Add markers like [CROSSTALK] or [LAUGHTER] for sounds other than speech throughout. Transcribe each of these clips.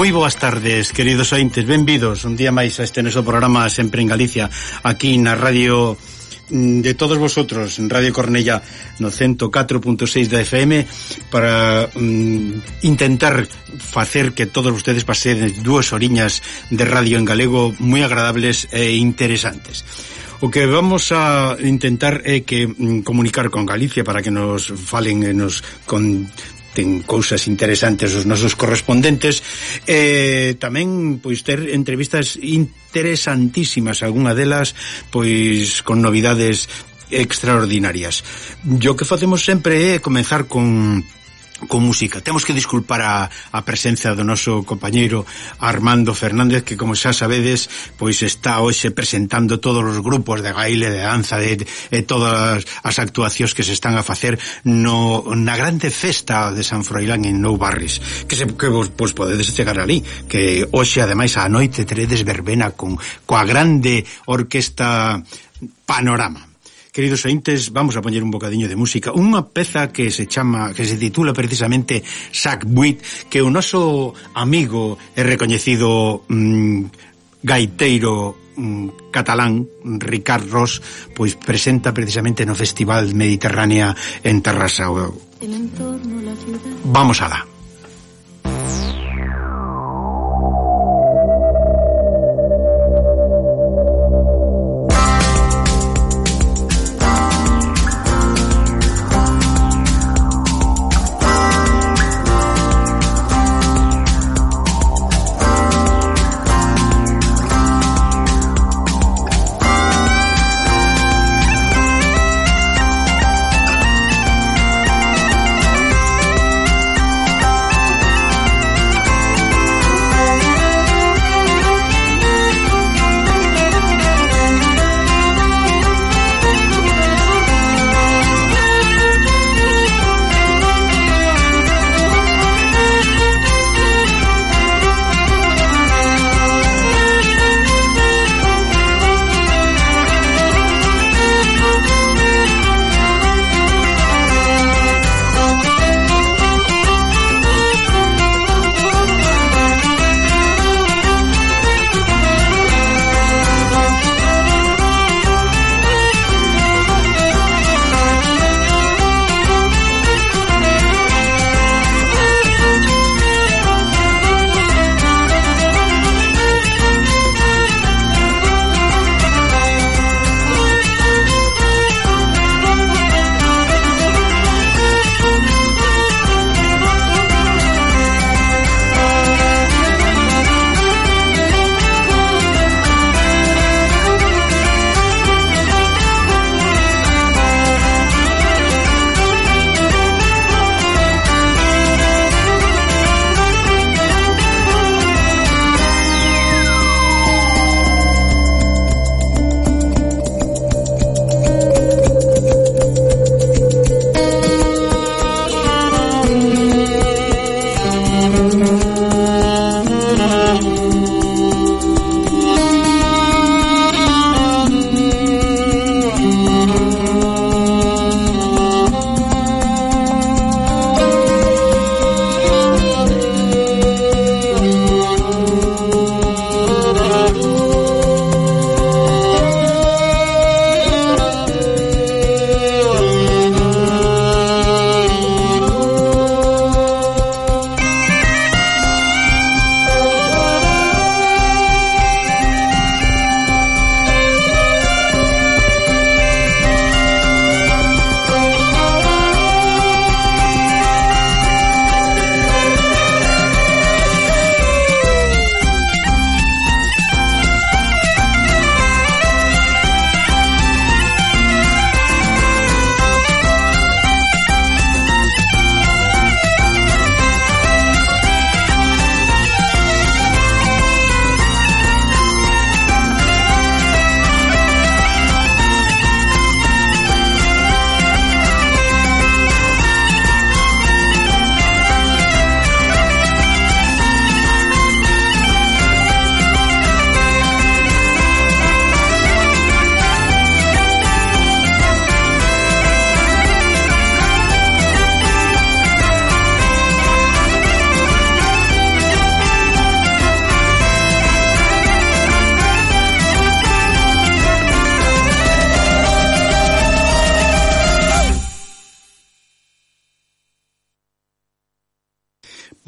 Moi boas tardes, queridos ointes, benvidos un día máis a este noso programa Sempre en Galicia, aquí na radio mm, de todos vosotros Radio Cornella no 104.6 da FM para mm, intentar facer que todos vostedes pasen dúas oriñas de radio en galego moi agradables e interesantes. O que vamos a intentar é que mm, comunicar con Galicia para que nos falen e nos con, ten cousas interesantes os nosos correspondentes e eh, tamén pois ter entrevistas interesantísimas algunha delas pois con novidades extraordinarias. Yo que facemos sempre é comenzar con con música. Temos que disculpar a, a presencia do noso compañeiro Armando Fernández, que como xa sabedes, pois está hoxe presentando todos os grupos de baile, de danza, de, de todas as actuacións que se están a facer no, na grande festa de San Froilán en Nou Barris, que, se, que vos pois, podedes chegar ali, que hoxe, ademais, a noite teredes verbena con coa grande orquesta Panorama. Queridos ointes, vamos a poñer un bocadiño de música. Unha peza que se chama Que se titula precisamente Sackbuit Que o noso amigo e recoñecido mm, gaiteiro mm, catalán Ricard Ross Pois presenta precisamente no Festival Mediterránea en Terrassa. Vamos a dar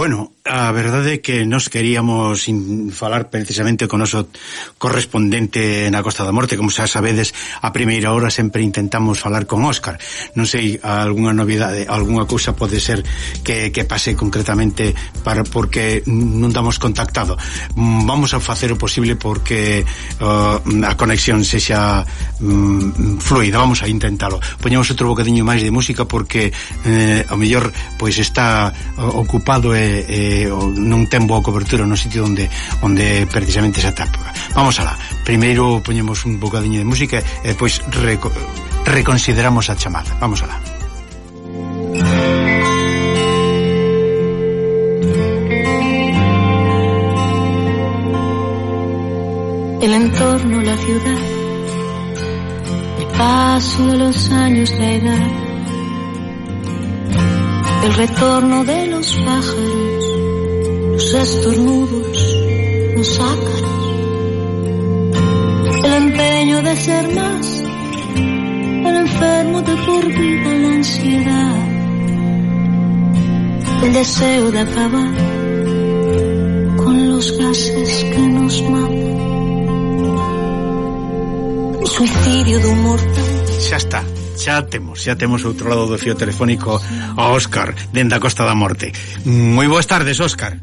Bueno, a verdade é que nos queríamos falar precisamente con o noso correspondente na Costa da Morte, como xa sabedes, a primeira hora sempre intentamos falar con Óscar. Non sei, algunha novidade, algunha cousa pode ser que, que pase concretamente para porque non damos contactado. Mm, vamos a facer o posible porque uh, a conexión sexa um, fluida, vamos a intentalo. Poñamos outro bocadiño máis de música porque eh, ao mellor pois está uh, ocupado e eh, eh, non ten boa cobertura no sitio onde onde precisamente se tapa. Vamos alá. Primeiro poñemos un bocadiño de música e depois reco reconsideramos a chamada. Vamos alá. El entorno, la ciudad, el paso de los años, la edad el retorno de los pájaros los estornudos, los ácaros, el empeño de ser más, el enfermo de por vida, la ansiedad, el deseo de acabar con los gases que nos matan, el suicidio de un mortal. Ya está. Xa temos, xa temos outro lado do fio telefónico a Óscar, dende a Costa da Morte. Moi boas tardes, Óscar.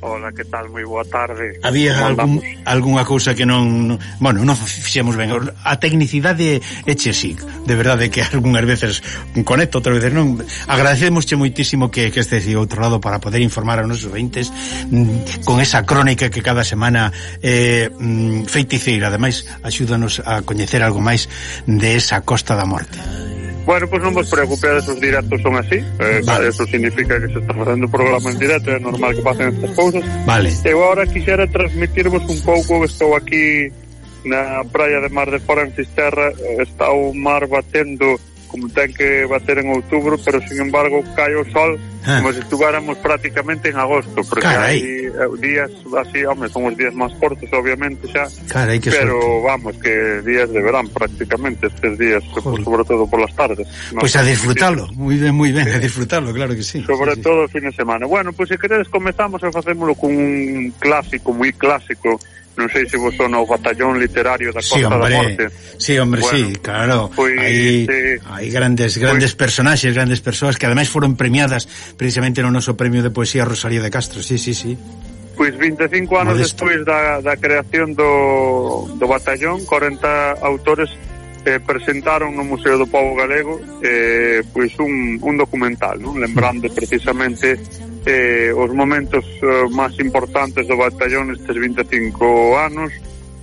Hola, que tal? Moi boa tarde. Había algún, algunha cousa que non. Bueno, non fixemos ben. A tecnicidade é chesic. De verdade que algunhas veces conecto, outras veces non. Agradecemosche moitísimo que, que estes de outro lado para poder informar a nosos veintes mm, con esa crónica que cada semana eh, mm, feiticeira. Ademais, axúdanos a coñecer algo máis de esa Costa da Morte. Bueno, pois pues non vos preocupedes, os directos son así. Eh, vale. Eso significa que se está facendo o programa en directo, é normal que pasen estas cousas. Vale. Eu agora quixera transmitirvos un pouco que estou aquí na praia de Mar de Foranxisterra, está o mar batendo como ten que bater en outubro, pero sin embargo cae o sol ah. como se estuváramos prácticamente en agosto, porque Carai. hai eh, días así, home, son os días máis cortos, obviamente, xa. Cara, que pero suerte. vamos, que días de verán prácticamente estes días, pues, sobre todo por las tardes. Pois pues no, a disfrutalo, sí. moi ben, moi ben, a disfrutalo, claro que sí. Sobre sí, todo sí. o fin de semana. Bueno, pois pues, se queredes comezamos a facémolo con un clásico, moi clásico, non sei se vos son o Batallón Literario da Costa sí, hombre, da Morte. Sí, hombre, bueno, sí, claro. Pois, hai, eh, hai grandes grandes pois, personaxes, grandes persoas que ademais foron premiadas precisamente no noso premio de poesía Rosalía de Castro. Sí, sí, sí. Pois 25 anos Modesto. despois da, da creación do, do batallón, 40 autores eh, presentaron no Museo do Povo Galego eh, pois un, un documental, non? lembrando precisamente eh, os momentos eh, máis importantes do batallón estes 25 anos.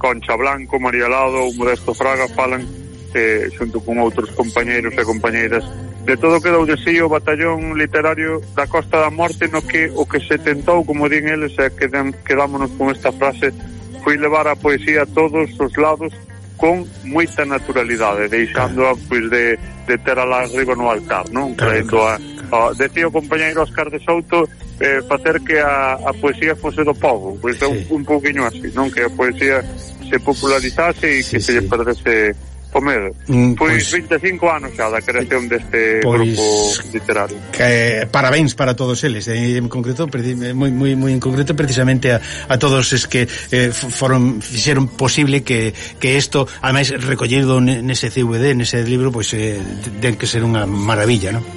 Concha Blanco, María Lado o Modesto Fraga falan eh, xunto con outros compañeiros e compañeiras. De todo quedou de sí o batallón literario da Costa da Morte no que o que se tentou, como din eles e quedan, quedámonos con esta frase foi levar a poesía a todos os lados con moita naturalidade, deixándoa pois de, de ter a lágrima no altar, non? Claro, a Oh, decía o compañeiro Oscar de Souto eh, facer que a, a poesía fose do povo, pois é sí. un, un pouquiño así, non? Que a poesía se popularizase e sí, que sí. se lle perdese o medo. Mm, pois, pois 25 anos xa da creación deste pois, grupo literario. Que, parabéns para todos eles, eh, en concreto moi moi moi en concreto precisamente a, a todos es que eh, foron fixeron posible que que isto, ademais recollido nese CVD, nese libro, pois eh, ten que ser unha maravilla, non?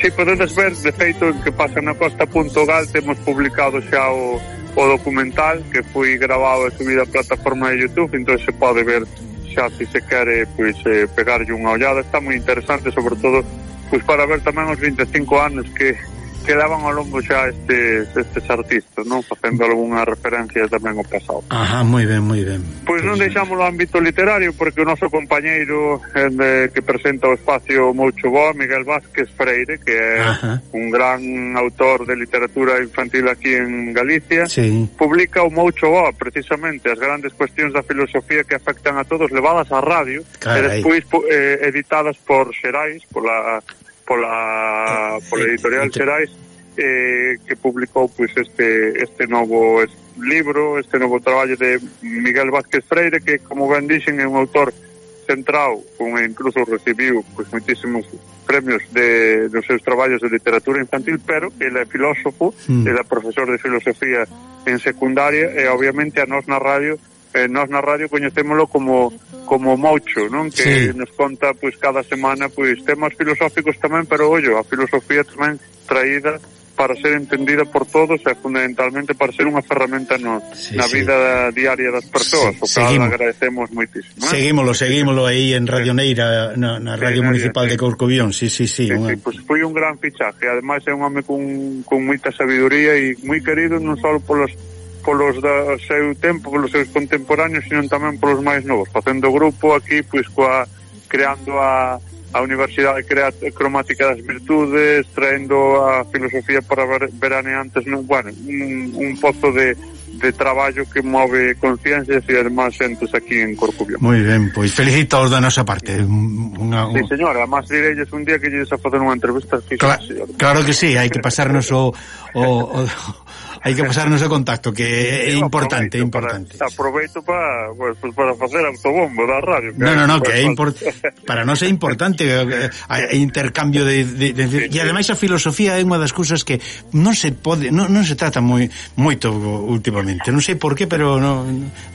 Si, podedes ver, de feito, en que pasa na costa.gal temos publicado xa o, o documental que foi grabado e subido á plataforma de Youtube, entón se pode ver xa se se quere pois, eh, pegarlle unha ollada, está moi interesante, sobre todo pois, para ver tamén os 25 anos que quedaban ao longo xa estes, estes artistas, non? Facendo algunha referencia tamén ao pasado. Ajá, moi ben, moi ben. Pois, pois non deixamos o ámbito literario porque o noso compañeiro eh, que presenta o espacio Moucho Boa, Miguel Vázquez Freire, que é Ajá. un gran autor de literatura infantil aquí en Galicia, sí. publica o Moucho Boa, precisamente, as grandes cuestións da filosofía que afectan a todos levadas á radio Carai. e despois eh, editadas por Xerais, pola pola, ah, pola editorial Xerais eh, que publicou pois, este, este novo libro, este novo traballo de Miguel Vázquez Freire, que, como ben dixen, é un autor centrado, con incluso recibiu pois, moitísimos premios de, dos seus traballos de literatura infantil, pero ele é filósofo, mm. ele é profesor de filosofía en secundaria, e obviamente a nós na radio eh, nós na radio coñecémolo como como Moucho, non? Que sí. nos conta pois cada semana pois temas filosóficos tamén, pero ollo, a filosofía tamén traída para ser entendida por todos e fundamentalmente para ser unha ferramenta no, sí, na sí. vida diaria das persoas, sí, o cal agradecemos moitísimo. Eh? Seguímolo, seguímolo aí en Radio Neira, na, na Radio sí, Municipal sí. de Corcovión, sí, sí, sí. sí, unha... sí pues foi un gran fichaje, ademais é un home cun, cun moita sabiduría e moi querido non só polos polos da seu tempo, polos seus contemporáneos, sino tamén polos máis novos, facendo grupo aquí, pois coa creando a, a Universidade Cromática das Virtudes, traendo a filosofía para ver, veraneantes, no, bueno, un, un pozo de, de traballo que move conciencias e además xentes aquí en Corcubión. Moi ben, pois felicitaos da nosa parte. Una, unha... Sí, señora, máis direlles un día que lles a facer unha entrevista. Claro, claro que sí, hai que pasarnos o, o, o Hai que pasarnos o contacto, que é importante, importante. Para, aproveito para pues, para facer autobombo da radio. Que no, no, no, que é import... [LAUGHS] para nós é importante eh, eh, o intercambio de, de, de... Sí, e ademais a filosofía é unha das cousas que non se pode, non, non se trata moi moito últimamente. Non sei por qué, pero no,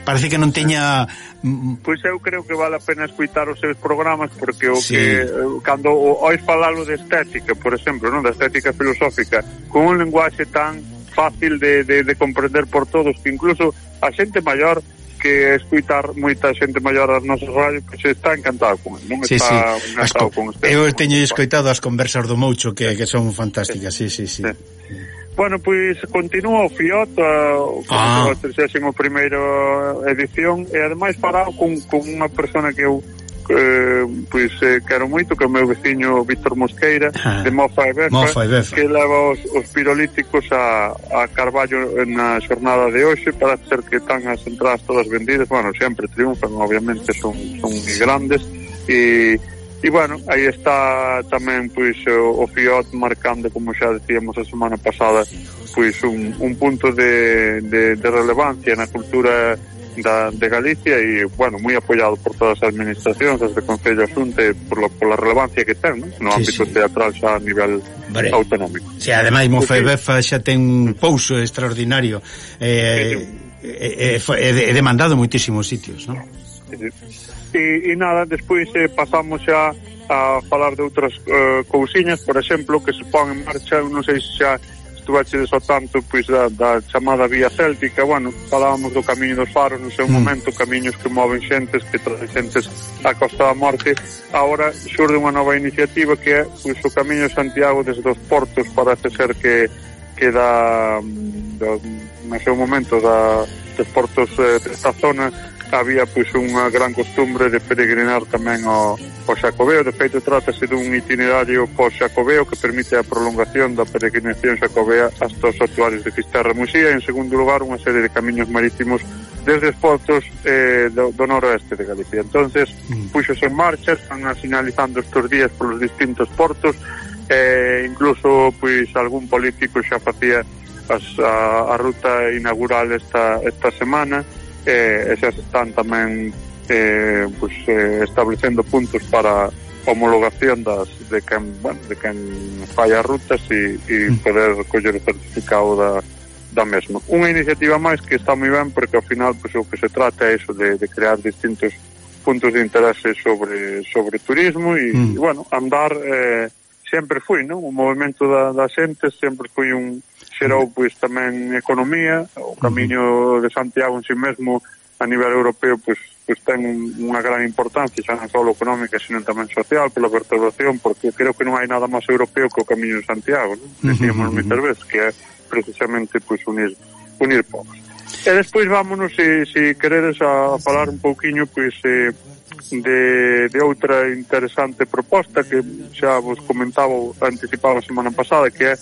parece que non teña Pois pues eu creo que vale a pena escutar os seus programas porque o sí. que cando ois falalo de estética, por exemplo, non, da estética filosófica, con un lenguaxe tan fácil de, de, de comprender por todos, que incluso a xente maior que escuitar moita xente maior as nosas radios que se está encantado con non sí, está sí. encantado con este. Eu teño escoitado as conversas do Moucho que, que son fantásticas, sí, sí, sí. sí. Bueno, pois continúa o FIOT ah. a 31ª edición e ademais parado con, con unha persona que eu eh, pois eh, quero moito que o meu veciño Víctor Mosqueira ah, de Mofa e Befa, Mofa e Befa. que leva os, os pirolíticos a, a Carballo na xornada de hoxe para ser que están as entradas todas vendidas. Bueno, sempre triunfan, obviamente son, son grandes. E E bueno, aí está tamén pois o, o Fiat marcando, como xa decíamos a semana pasada, pois un, un punto de, de, de relevancia na cultura da, de Galicia e, bueno, moi apoiado por todas as administracións, desde o Concello Xunte, por, lo, por la relevancia que ten, no, no sí, ámbito sí. teatral xa a nivel Vale. autonómico. Si, sí, ademais, Mofebefa xa ten un pouso extraordinario. Eh, é, é, é demandado moitísimos sitios, non? E, e nada, despois eh, pasamos xa a falar de outras eh, cousiñas, por exemplo, que se pon en marcha, non sei se xa estuveche de tanto pois da, da chamada vía céltica, bueno, falábamos do camiño dos faros no seu mm. momento, camiños que moven xentes, que traen xentes a Costa da Morte. Agora xurde unha nova iniciativa que é pois, o camiño de Santiago desde os portos parece ser que que da, mm, da no seu momento da, dos portos eh, desta zona había pois unha gran costumbre de peregrinar tamén ao, ao Xacobeo, de feito trátase dun itinerario por Xacobeo que permite a prolongación da peregrinación Xacobea hasta os actuales de Fisterra Muxía. E en segundo lugar unha serie de camiños marítimos desde os portos eh, do, do noroeste de Galicia. Entonces, mm. puxos en marcha, están sinalizando estes días polos distintos portos, eh, incluso pois algún político xa facía as, a, a ruta inaugural esta, esta semana, eh, e xa están tamén eh, pues, eh, establecendo puntos para homologación das de quen, bueno, de quen falla rutas e, e mm. poder coller o certificado da, da mesma. Unha iniciativa máis que está moi ben porque ao final pois, pues, o que se trata é iso de, de crear distintos puntos de interese sobre sobre turismo e, mm. e bueno, andar eh, sempre foi, non? O movimento da, da xente sempre foi un xerou pois tamén economía, camiño de Santiago en sí mesmo a nivel europeo pois, pois ten unha gran importancia xa non só económica, sino tamén social pola vertebración, porque creo que non hai nada máis europeo que o camiño de Santiago non? decíamos uh -huh. moitas veces que é precisamente pois, unir, unir povos e despois vámonos se, se queredes a falar un pouquiño pois eh, de, de outra interesante proposta que xa vos comentaba anticipaba a semana pasada que é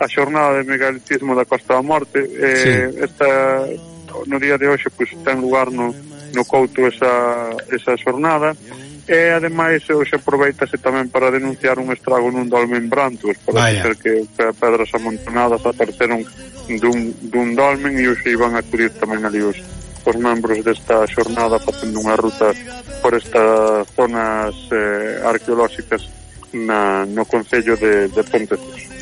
a xornada de megalitismo da Costa da Morte eh, sí. esta, no día de hoxe pois, pues, ten lugar no, no Couto esa, esa xornada e ademais hoxe aproveitase tamén para denunciar un estrago nun dolmen brantos para ser que, pedras amontonadas apareceron dun, dun dolmen e hoxe iban a acudir tamén ali os, os membros desta xornada facendo unha ruta por estas zonas eh, arqueolóxicas na, no Concello de, de Pontecos.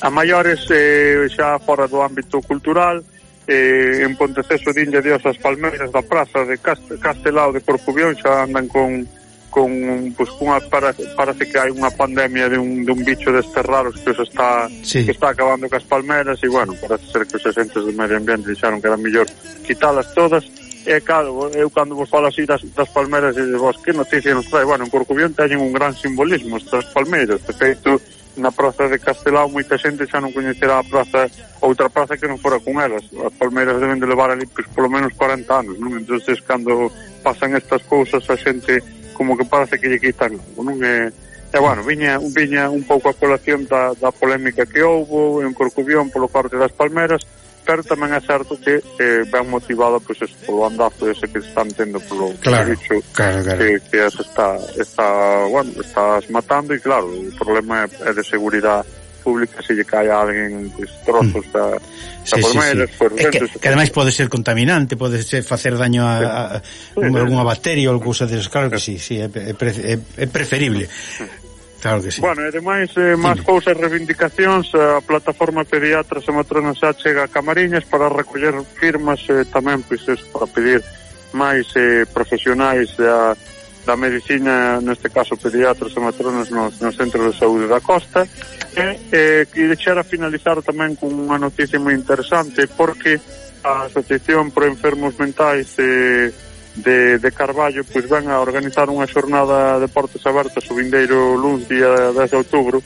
A maiores eh, xa fora do ámbito cultural, eh, en Ponteceso de Dios as Palmeiras da Praza de Cast Castelao de Corcubión xa andan con con pues, unha, para, parece que hai unha pandemia de un, de un bicho destes raros que os está sí. que está acabando cas palmeras e bueno, parece ser que os agentes do medio ambiente dixaron que era mellor quitalas todas. E claro, eu cando vos falo así das, das palmeras e vos que noticia nos trae, bueno, en Corcubión teñen un gran simbolismo estas palmeiras, de feito na praza de Castelao moita xente xa non coñecerá a praza outra praza que non fora con elas as palmeiras deben de levar ali pues, polo menos 40 anos non? entonces cando pasan estas cousas a xente como que parece que lle quitan non é E, bueno, viña, viña un pouco a colación da, da polémica que houbo en Corcubión polo parte das Palmeras, pero tamén é certo que eh, ben motivada pois pues, polo andazo ese que están tendo polo claro, dicho, claro, claro. que, que se está, está, bueno, estás matando e claro, o problema é, é de seguridade pública se lle cae a alguén pues, trozos mm. da, da sí, forma sí, sí. Pues, é que, que ademais pode ser contaminante pode ser facer daño a, a, sí, a sí, bacteria ou cousa de claro que sí, sí é, é, é, é preferible. Claro que sí. Bueno, e demais, eh, máis cousas reivindicacións, eh, a plataforma Pediatras e Matronas xa chega a Camariñas para recoller firmas eh, tamén, pois, eso, para pedir máis eh, profesionais da, da medicina, neste caso pediatras e matronas nos, nos centros de saúde da costa, e eh, que deixar a finalizar tamén con unha noticia moi interesante, porque a Asociación Pro Enfermos Mentais eh, de, de Carballo pois van a organizar unha xornada de portas abertas o vindeiro luns día 10 de outubro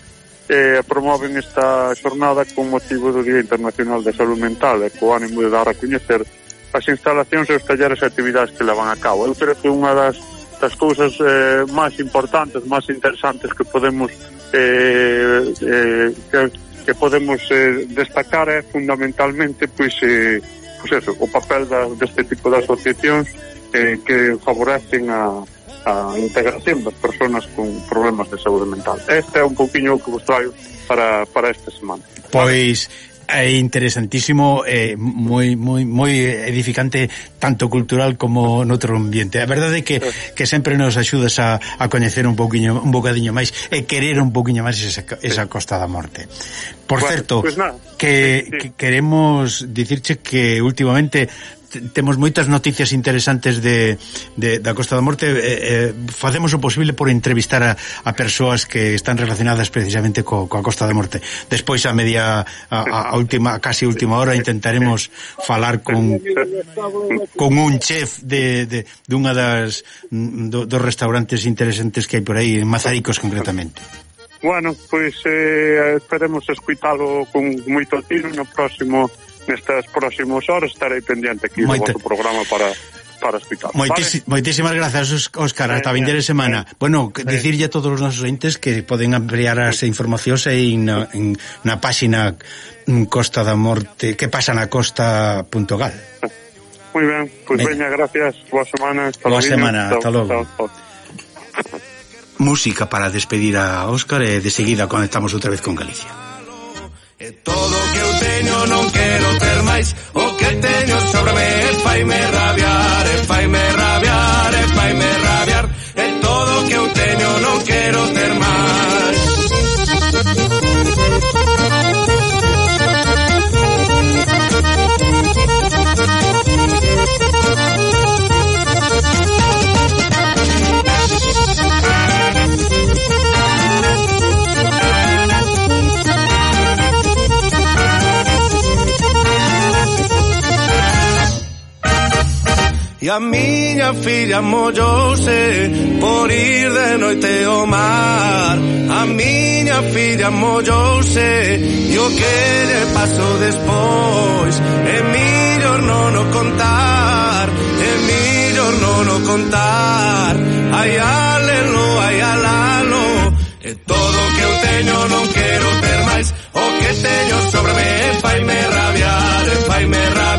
e promoven esta xornada con motivo do Día Internacional de Salud Mental e co ánimo de dar a coñecer as instalacións e os talleres e actividades que levan a cabo. Eu creo que unha das, das cousas eh, máis importantes, máis interesantes que podemos eh, eh, que, que podemos eh, destacar é fundamentalmente pois, eh, pois eso, o papel da, deste tipo de asociacións eh, que favorecen a, a integración das persoas con problemas de saúde mental. Este é un pouquiño que vos traio para, para esta semana. Pois é interesantísimo, eh, moi, moi, moi edificante tanto cultural como noutro ambiente. A verdade é que, que sempre nos axudas a, a coñecer un pouquiño un bocadiño máis e querer un pouquiño máis esa, esa Costa da Morte. Por bueno, certo, pois pues que, sí, sí. que queremos dicirche que últimamente temos moitas noticias interesantes de, de da Costa da Morte. Eh, eh, facemos o posible por entrevistar a, a persoas que están relacionadas precisamente co, coa Costa da Morte. Despois a media a, a última casi última hora intentaremos falar con con un chef de, de, de unha das do, dos restaurantes interesantes que hai por aí en Mazaricos concretamente. Bueno, pois eh, esperemos escuitalo con moito tiro no próximo nestas próximos horas estarei pendiente aquí Moite. do vosso programa para para explicar. Moitis, vale? Moitísimas grazas, Óscar, hasta vindeira semana. Eh, bueno, eh. dicirlle a todos os nosos entes que poden ampliar as informacións en, en, na páxina mm, Costa da Morte, que pasa na costa.gal. Moi ben, pois pues veña, gracias, boa semana. Hasta boa semana, hasta, logo. Música para despedir a Óscar e de seguida conectamos outra vez con Galicia. E todo que eu teño non quero ter máis. O que teño sobre me fai me rabiar E fai me a miña filla mollouse por ir de noite ao mar. A miña filla mollouse e o que lle pasou despois. É millor non o contar é millor non o contar. Ai alelo, ai alalo e todo o que eu teño non quero ter máis. O que teño sobre me fai me rabiar fai me rabiar.